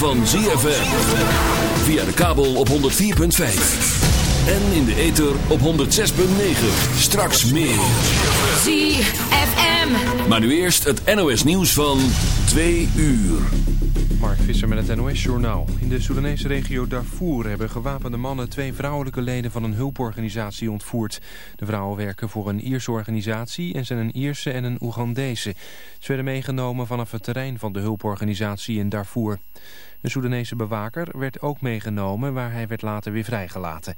van ZFM. Via de kabel op 104.5. En in de ether op 106.9. Straks meer. ZFM. Maar nu eerst het NOS nieuws van 2 uur. Mark Visser met het NOS-journaal. In de Soedanese regio Darfur hebben gewapende mannen twee vrouwelijke leden van een hulporganisatie ontvoerd. De vrouwen werken voor een Ierse organisatie en zijn een Ierse en een Oegandese. Ze werden meegenomen vanaf het terrein van de hulporganisatie in Darfur. Een Soedanese bewaker werd ook meegenomen waar hij werd later weer vrijgelaten.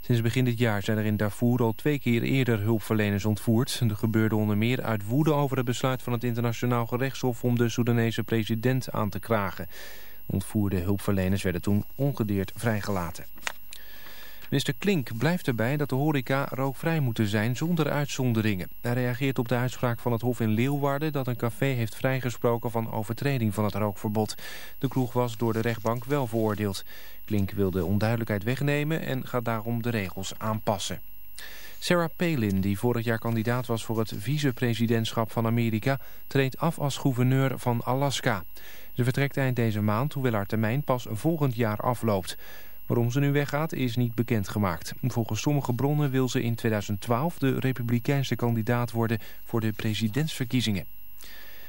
Sinds begin dit jaar zijn er in Darfur al twee keer eerder hulpverleners ontvoerd. Dat gebeurde onder meer uit woede over het besluit van het internationaal gerechtshof om de Soedanese president aan te kragen. Ontvoerde hulpverleners werden toen ongedeerd vrijgelaten. Minister Klink blijft erbij dat de horeca rookvrij moeten zijn zonder uitzonderingen. Hij reageert op de uitspraak van het Hof in Leeuwarden dat een café heeft vrijgesproken van overtreding van het rookverbod. De kroeg was door de rechtbank wel veroordeeld. Klink wil de onduidelijkheid wegnemen en gaat daarom de regels aanpassen. Sarah Palin, die vorig jaar kandidaat was voor het vicepresidentschap van Amerika, treedt af als gouverneur van Alaska. Ze vertrekt eind deze maand, hoewel haar termijn pas volgend jaar afloopt. Waarom ze nu weggaat is niet bekendgemaakt. Volgens sommige bronnen wil ze in 2012 de republikeinse kandidaat worden voor de presidentsverkiezingen.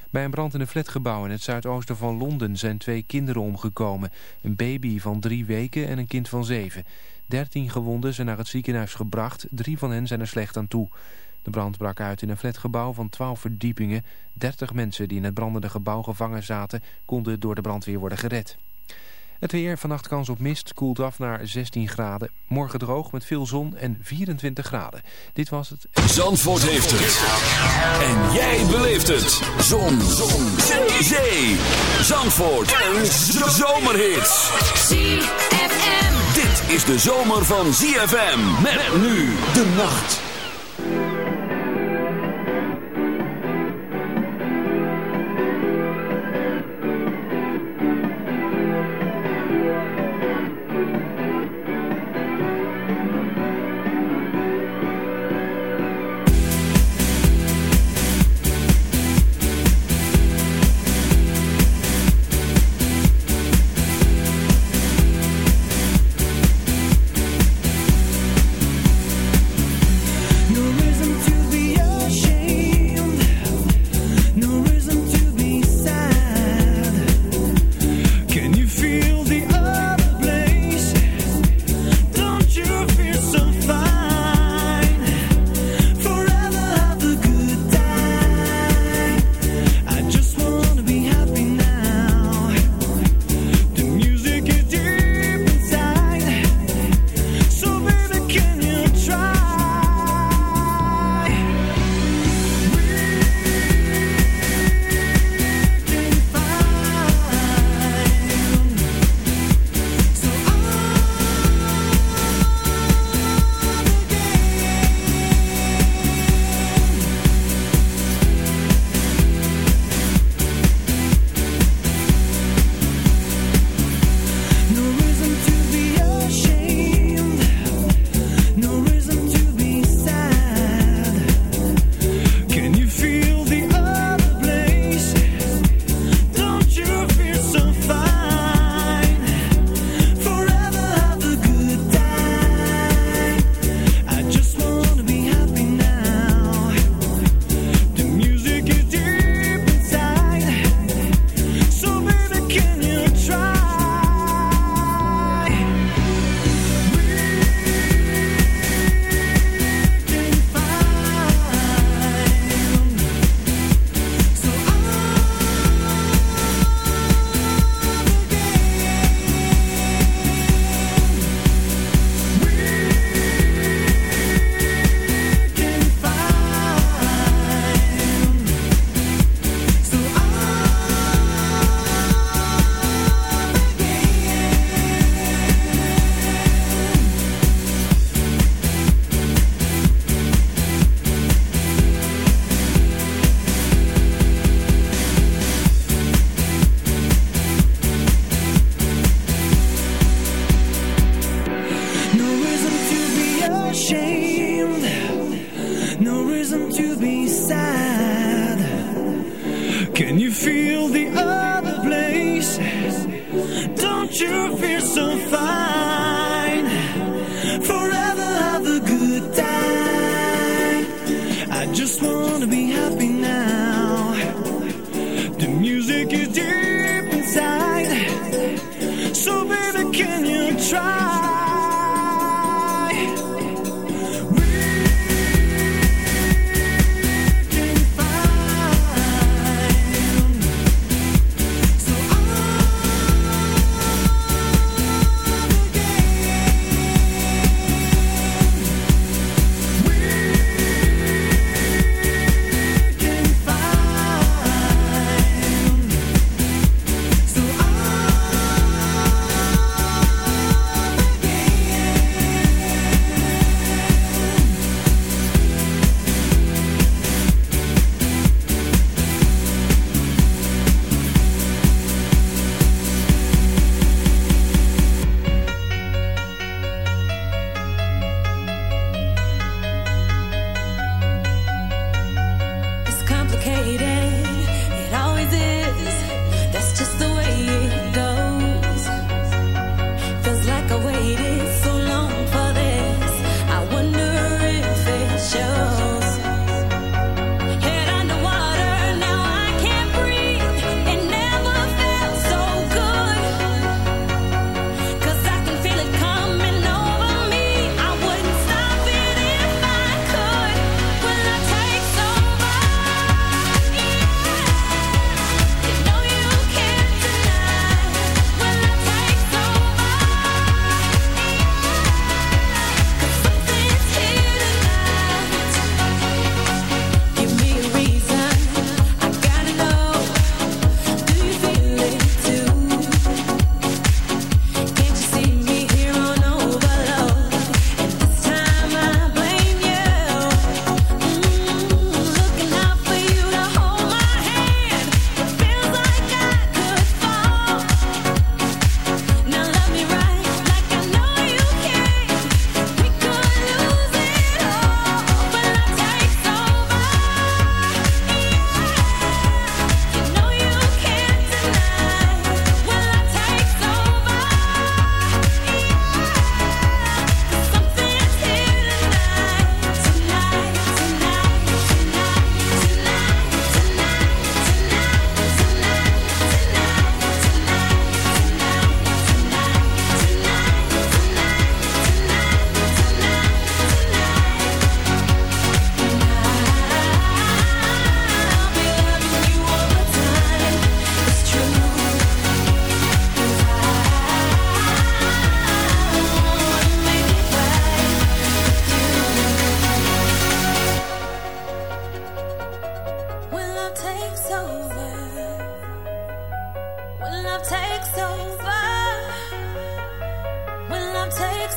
Bij een brand in een flatgebouw in het zuidoosten van Londen zijn twee kinderen omgekomen. Een baby van drie weken en een kind van zeven. Dertien gewonden zijn naar het ziekenhuis gebracht. Drie van hen zijn er slecht aan toe. De brand brak uit in een flatgebouw van 12 verdiepingen. 30 mensen die in het brandende gebouw gevangen zaten... konden door de brandweer worden gered. Het weer, vannacht kans op mist, koelt af naar 16 graden. Morgen droog met veel zon en 24 graden. Dit was het. Zandvoort heeft het. En jij beleeft het. Zon. zon. Zee. Zandvoort. Een zomerhit. ZFM. Dit is de zomer van ZFM. Met nu de nacht.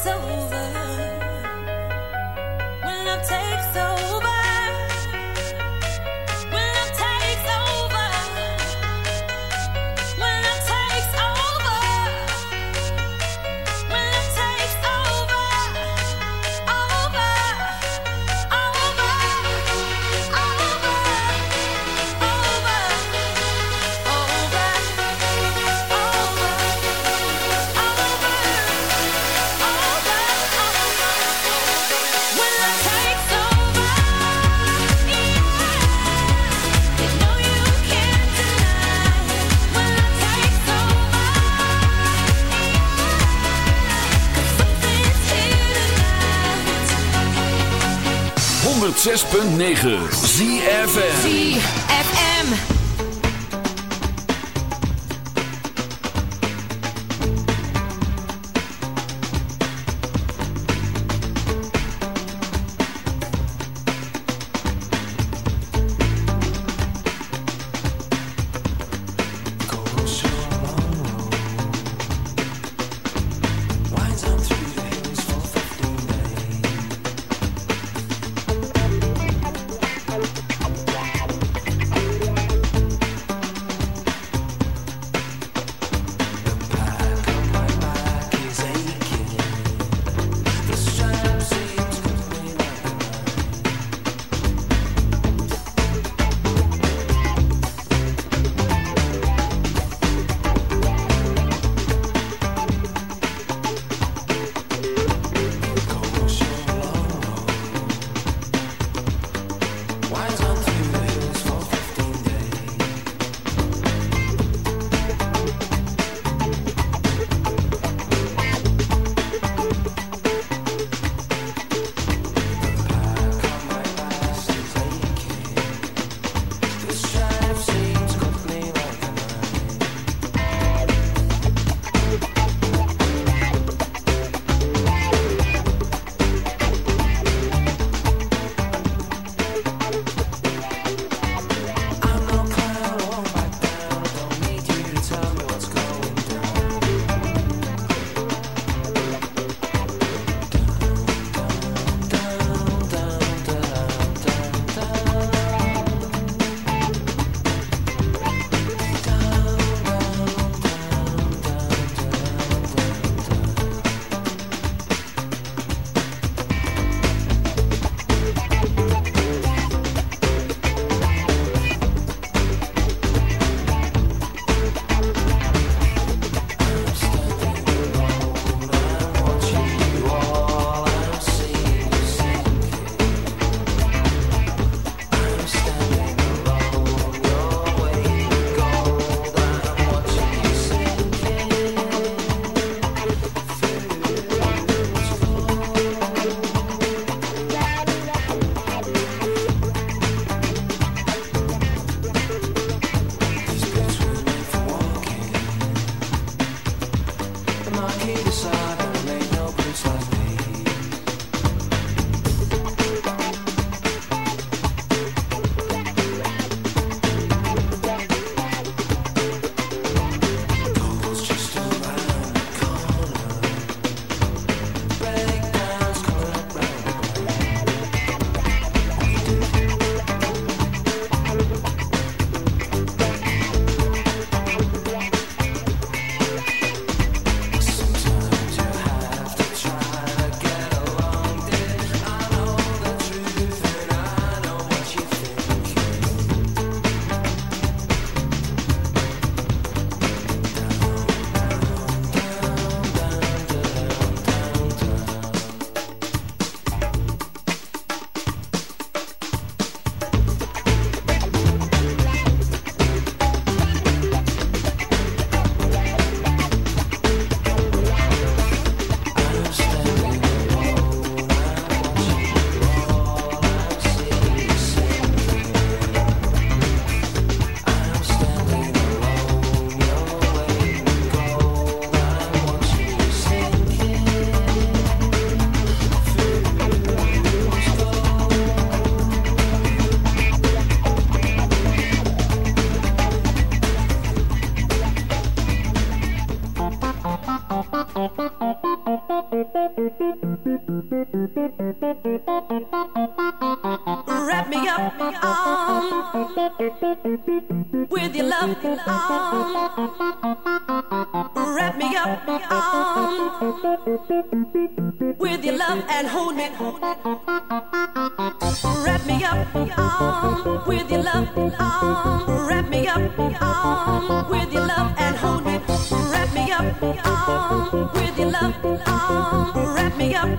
so 106.9 ZFN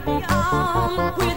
on with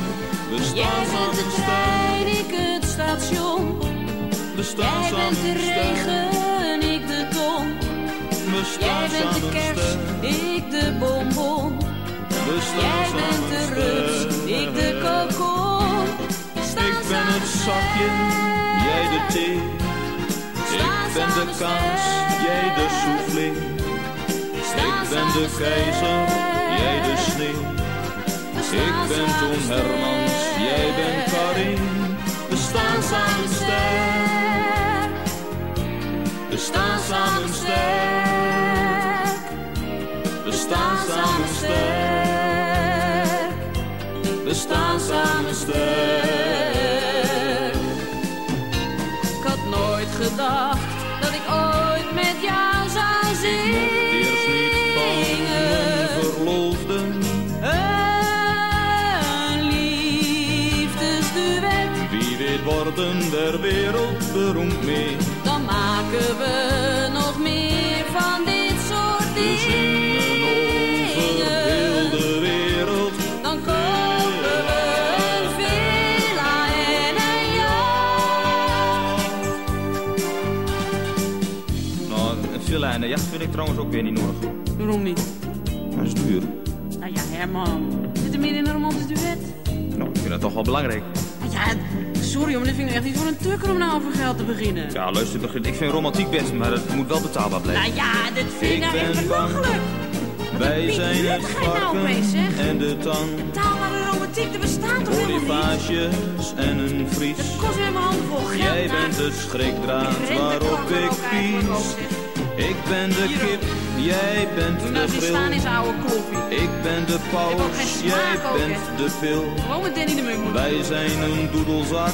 We staan Jij bent de trein, ik het station. We staan Jij bent de regen, ik de ton. We staan Jij bent de kers, ik de bonbon. We staan Jij bent de rust, ik de kokon. Ik ben het zakje, jij de thee. Ik ben de kaas, jij de soufflé. Ik ben de keizer, jij de sneeuw. Ik ben Tom Hermans, jij bent Karin. We staan samen sterk. We staan samen sterk. We staan samen sterk. We staan samen sterk. Ik had nooit gedacht worden der wereld beroemd mee. Dan maken we nog meer van dit soort dingen. de wereld. Dan kopen we een villa en een jacht. Nou, een villa en een jacht vind ik trouwens ook weer niet nodig. Waarom niet? Dat is duur. Nou ja, Herman. Zit er meer in een romantisch duet? Nou, ik vind dat toch wel belangrijk. Sorry, maar dit vind ik echt niet voor een tukker om nou over geld te beginnen. Ja, luister, begin- ik vind romantiek best, maar het moet wel betaalbaar blijven. Nou ja, dit vind ik nou echt belachelijk. Wij zijn het nou varken zeg? en de tang. Betaalbare romantiek, dat bestaat toch helemaal niet? En een vries. Dat kost weer mijn handen vol geld. Jij bent de schrikdraad Ik waarop ik pies. Ik ben de Hier kip, jij bent Doe de nou eens staan oude kloffie. Ik ben de paus, jij bent de pil. Gewoon met Danny de Munk. Wij zijn een doedelzak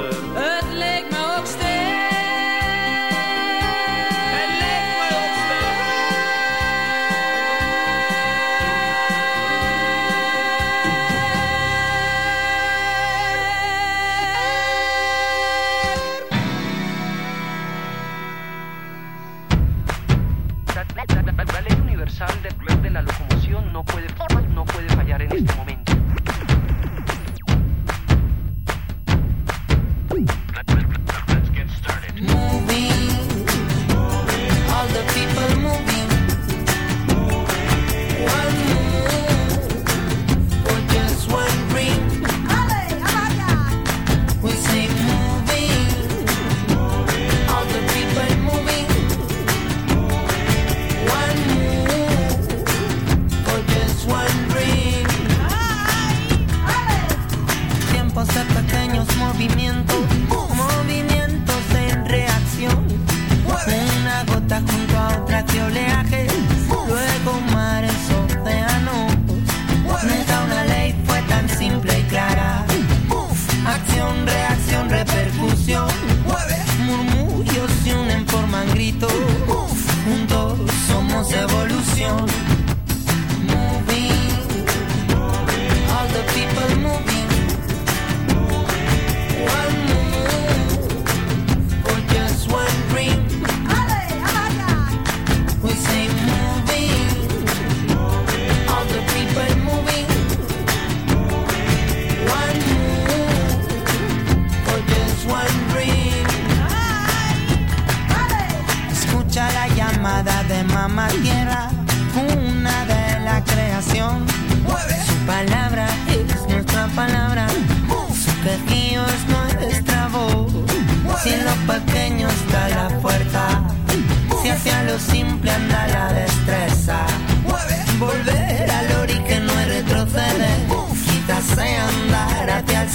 La, ley universal de, de la locomoción no puede fallar en este momento.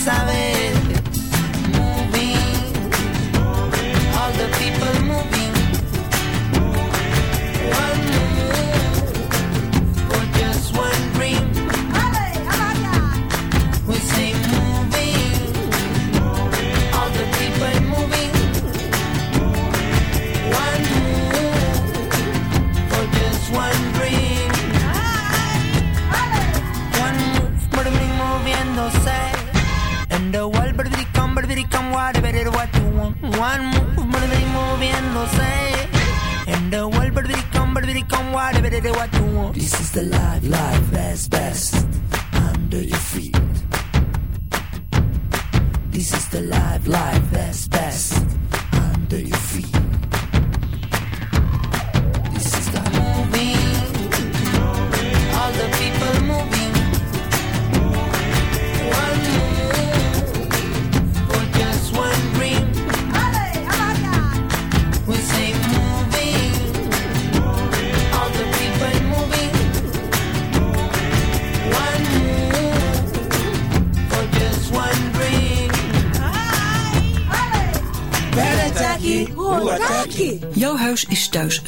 Saber.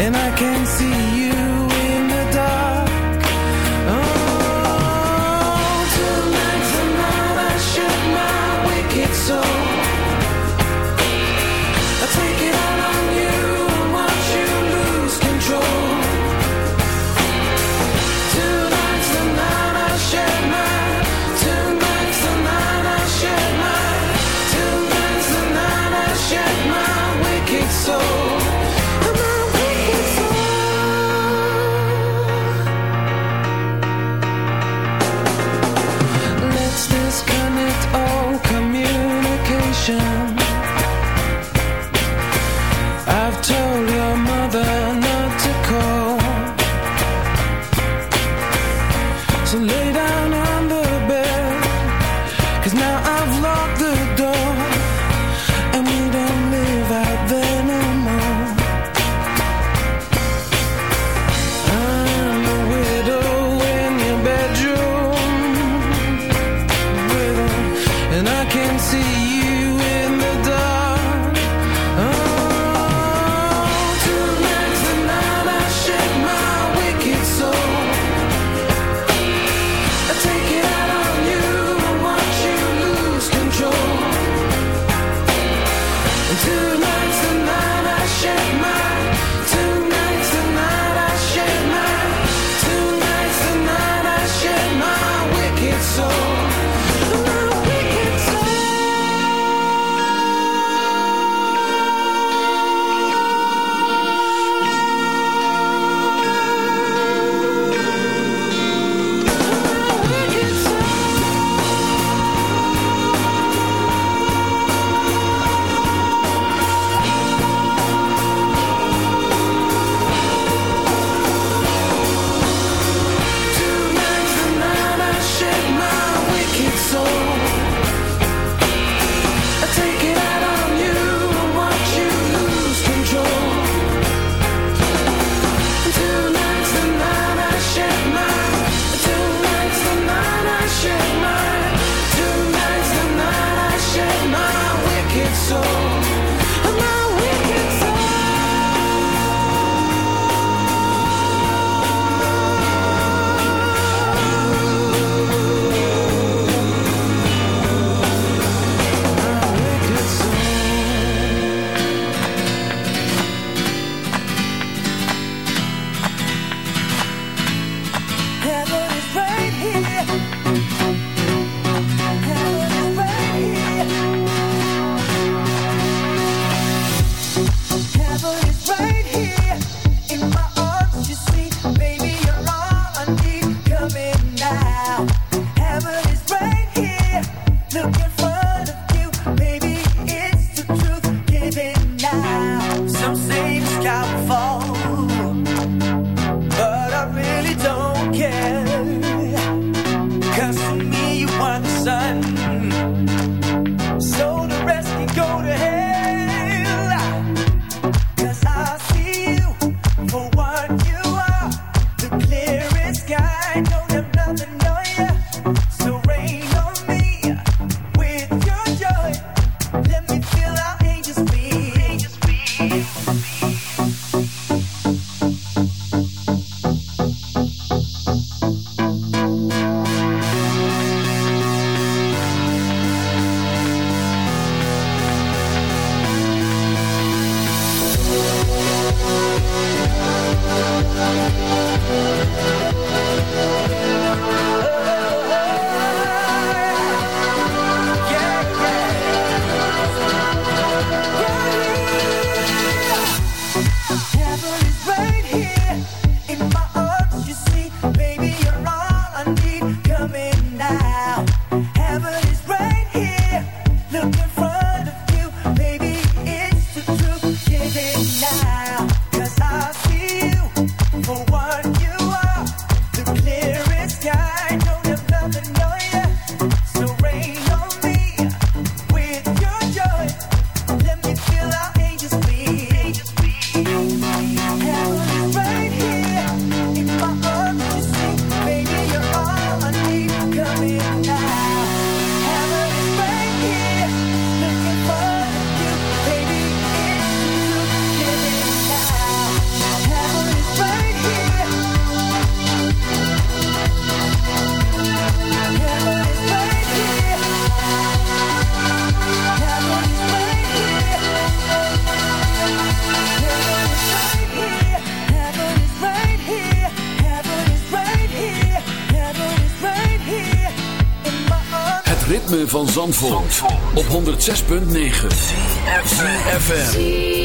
and I can see you. Op 106.9 CFFM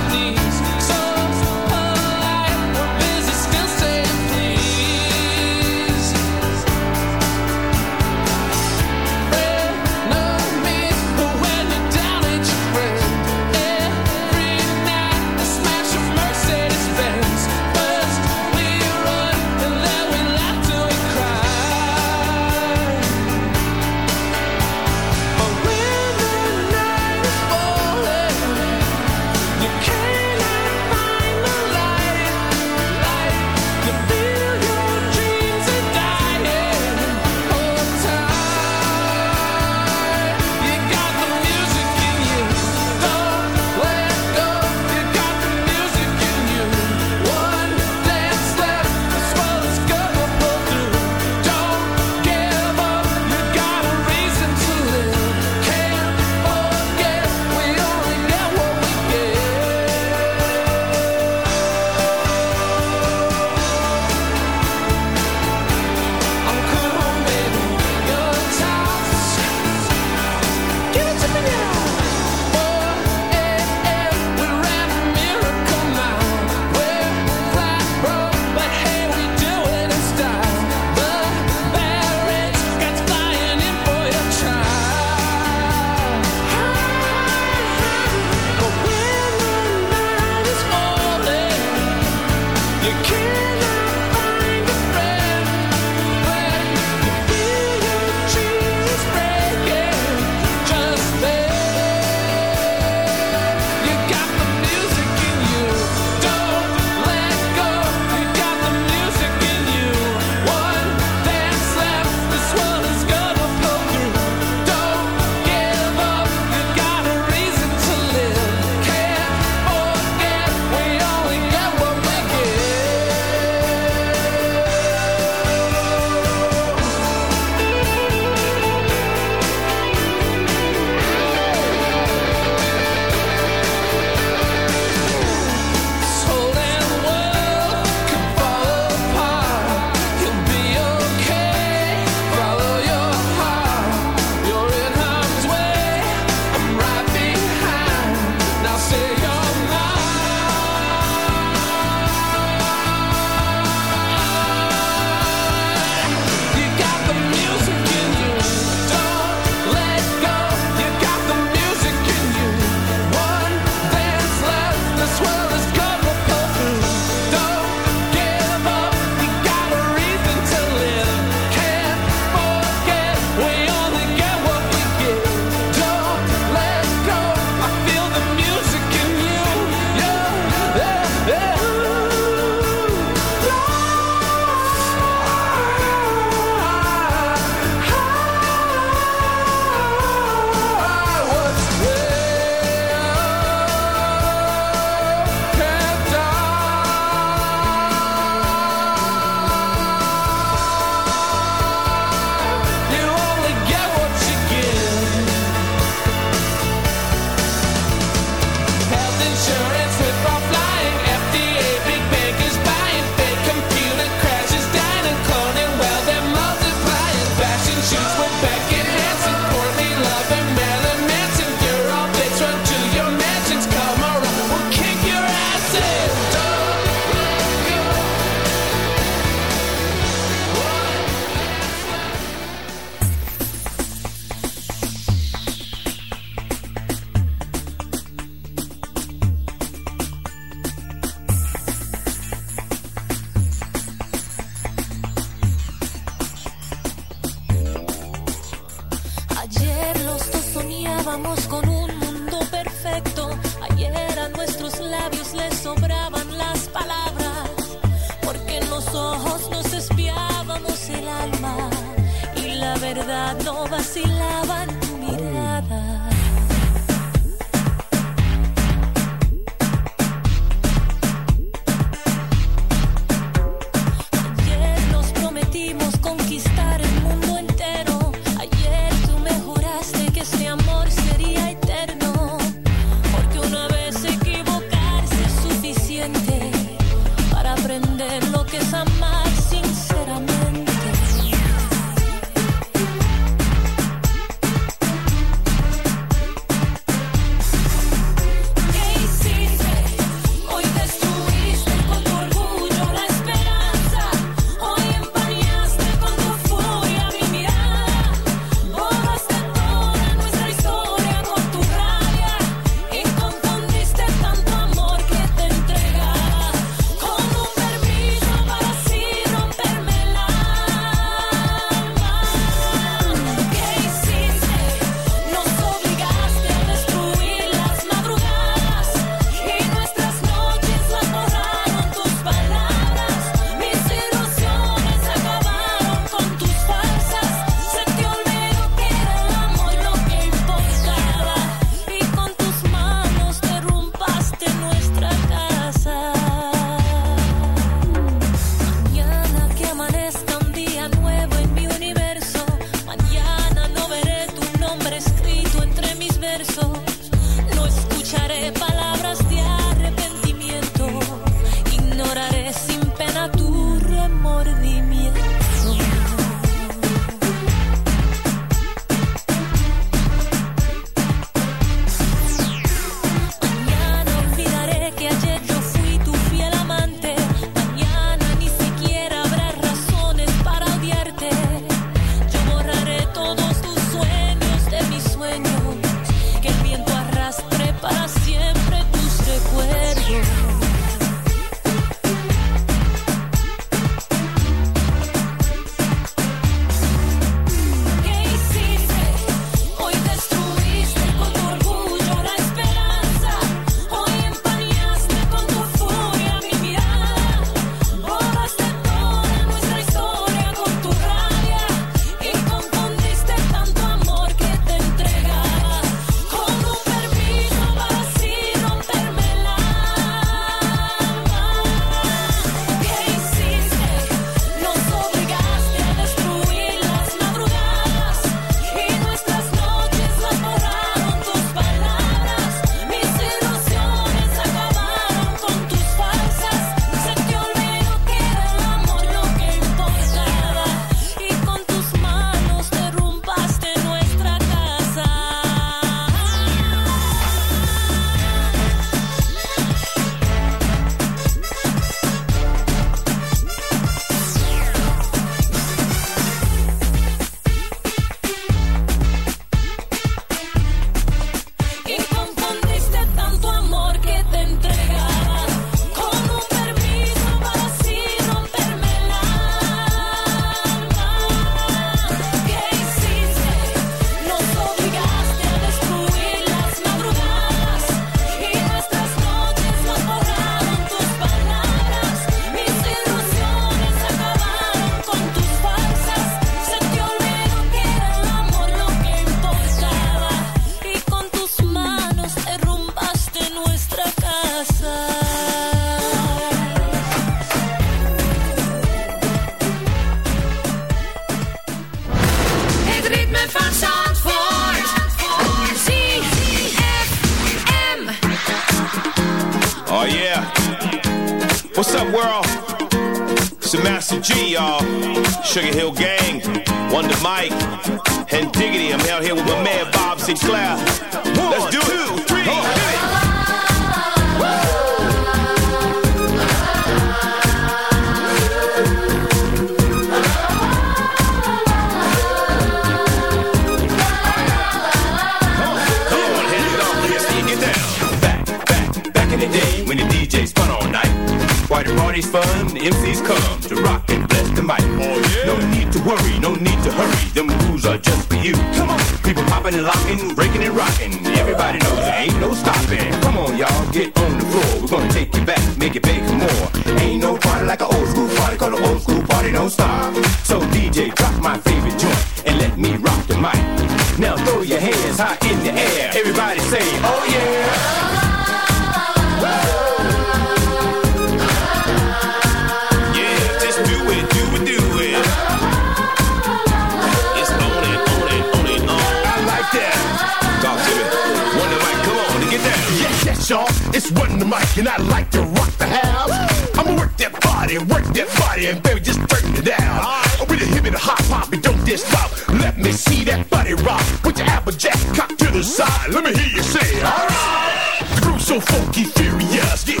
I like to rock the house. I'ma work that body, work that body, and baby, just turn it down. Right. With a hip and a hop hop, and don't stop. Let me see that body rock. Put your applejack cock to the side. Let me hear you say, alright. The groove's so funky, furious, get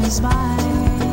Passes by.